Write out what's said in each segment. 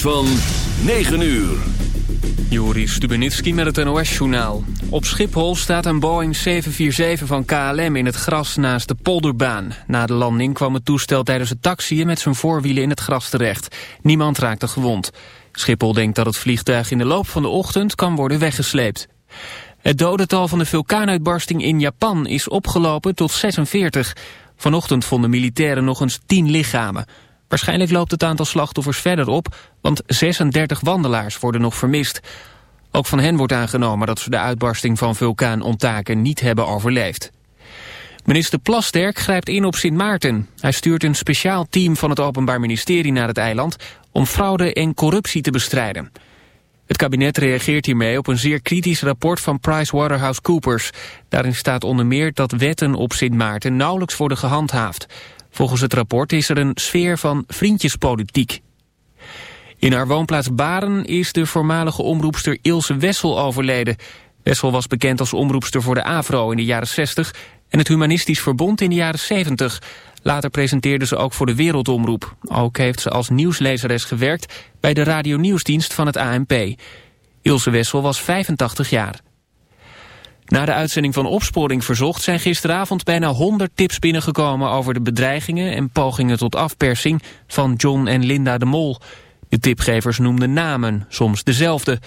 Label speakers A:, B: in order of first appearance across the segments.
A: Van 9 uur.
B: Joris Stubenitski met het NOS-journaal. Op Schiphol staat een Boeing 747 van KLM in het gras naast de polderbaan. Na de landing kwam het toestel tijdens het taxiën met zijn voorwielen in het gras terecht. Niemand raakte gewond. Schiphol denkt dat het vliegtuig in de loop van de ochtend kan worden weggesleept. Het dodental van de vulkaanuitbarsting in Japan is opgelopen tot 46. Vanochtend vonden militairen nog eens 10 lichamen. Waarschijnlijk loopt het aantal slachtoffers verder op, want 36 wandelaars worden nog vermist. Ook van hen wordt aangenomen dat ze de uitbarsting van vulkaan Ontaken niet hebben overleefd. Minister Plasterk grijpt in op Sint Maarten. Hij stuurt een speciaal team van het Openbaar Ministerie naar het eiland... om fraude en corruptie te bestrijden. Het kabinet reageert hiermee op een zeer kritisch rapport van PricewaterhouseCoopers. Daarin staat onder meer dat wetten op Sint Maarten nauwelijks worden gehandhaafd. Volgens het rapport is er een sfeer van vriendjespolitiek. In haar woonplaats Baren is de voormalige omroepster Ilse Wessel overleden. Wessel was bekend als omroepster voor de AVRO in de jaren 60 en het Humanistisch Verbond in de jaren 70. Later presenteerde ze ook voor de Wereldomroep. Ook heeft ze als nieuwslezeres gewerkt bij de radionieuwsdienst van het ANP. Ilse Wessel was 85 jaar. Na de uitzending van Opsporing Verzocht zijn gisteravond bijna 100 tips binnengekomen over de bedreigingen en pogingen tot afpersing van John en Linda de Mol. De tipgevers noemden namen, soms dezelfde.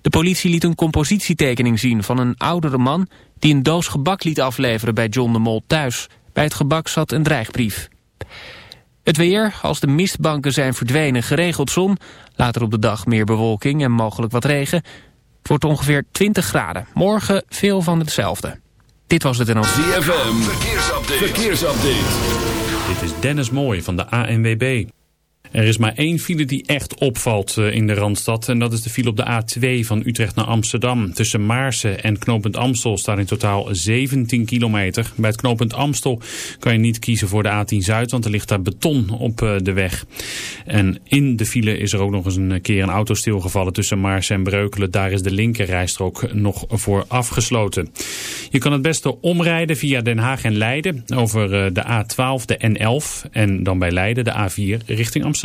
B: De politie liet een compositietekening zien van een oudere man die een doos gebak liet afleveren bij John de Mol thuis. Bij het gebak zat een dreigbrief. Het weer, als de mistbanken zijn verdwenen, geregeld zon. Later op de dag meer bewolking en mogelijk wat regen. Het wordt ongeveer 20 graden. Morgen veel van hetzelfde. Dit was het en
A: ons. ZFM, verkeersupdate. verkeersupdate.
C: Dit is Dennis Mooij van de ANWB. Er is maar één file die echt opvalt eh, in de Randstad. En dat is de file op de A2 van Utrecht naar Amsterdam. Tussen Maarsen en knooppunt Amstel staat in totaal 17 kilometer. Bij het knooppunt Amstel kan je niet kiezen voor de A10 Zuid, want er ligt daar beton op eh, de weg. En in de file is er ook nog eens een keer een auto stilgevallen tussen Maarsen en Breukelen. Daar is de linkerrijstrook nog voor afgesloten. Je kan het beste omrijden via Den Haag en Leiden over eh, de A12, de N11 en dan bij Leiden de A4 richting Amsterdam.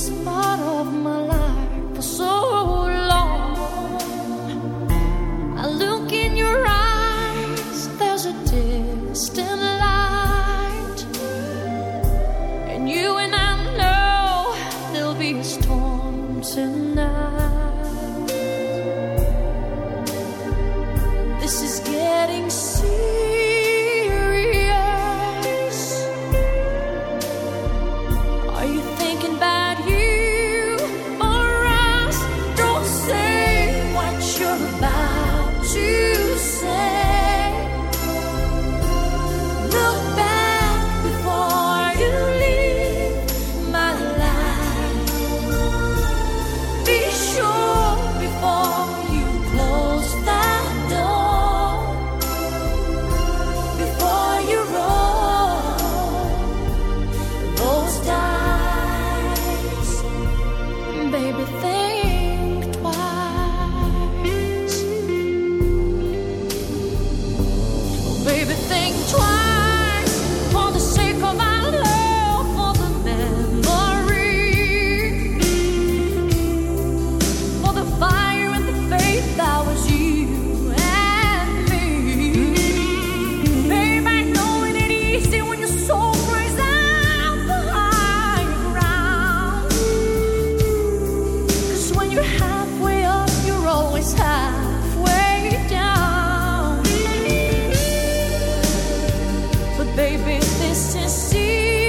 D: is part of
E: me. is to see.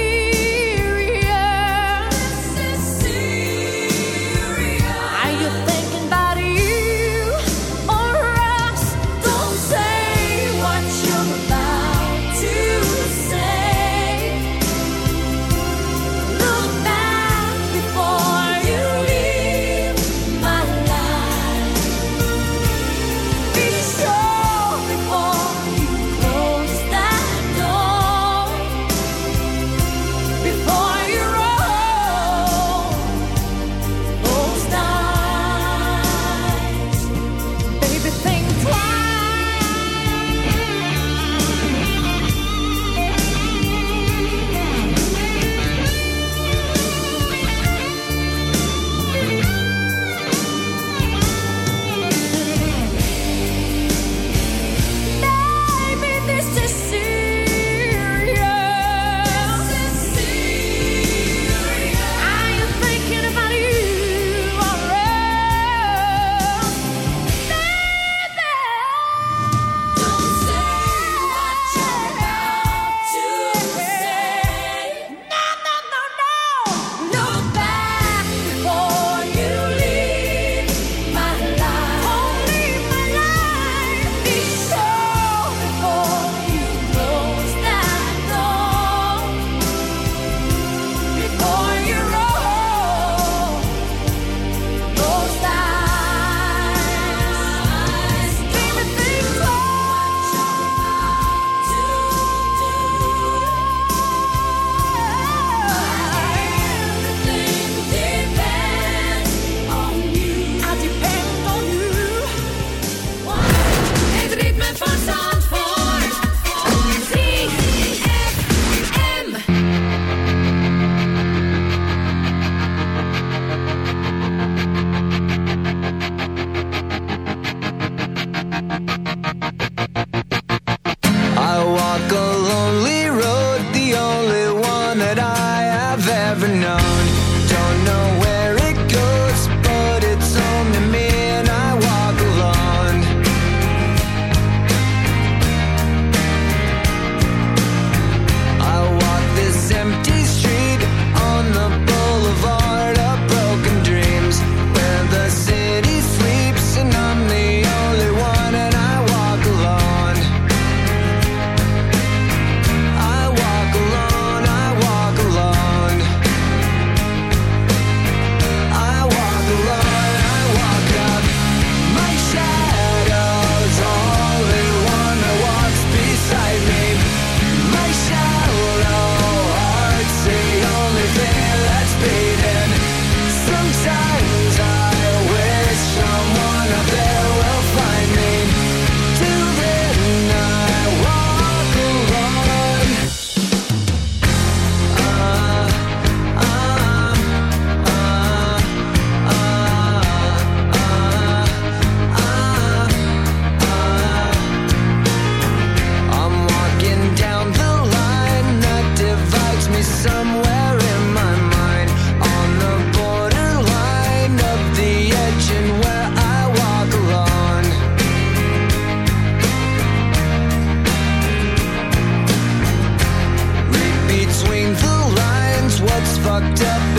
E: looked
F: up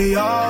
F: they are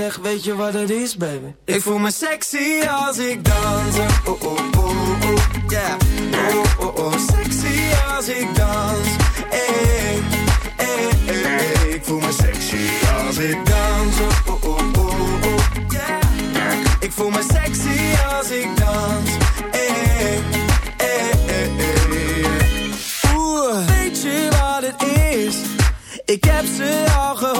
G: Zeg, weet je wat het is, baby? Ik voel me sexy als ik dans. Oh, oh, oh, oh, yeah. Oh, oh, oh, sexy als ik dans. Hey, hey, hey, hey. Ik voel me sexy als ik dans. Oh, oh, oh, oh, oh, yeah. Ik voel me sexy als ik dans. Hey, hey, hey, hey. Oeh, weet je wat het is? Ik heb ze al gehoord.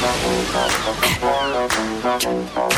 H: Thank you.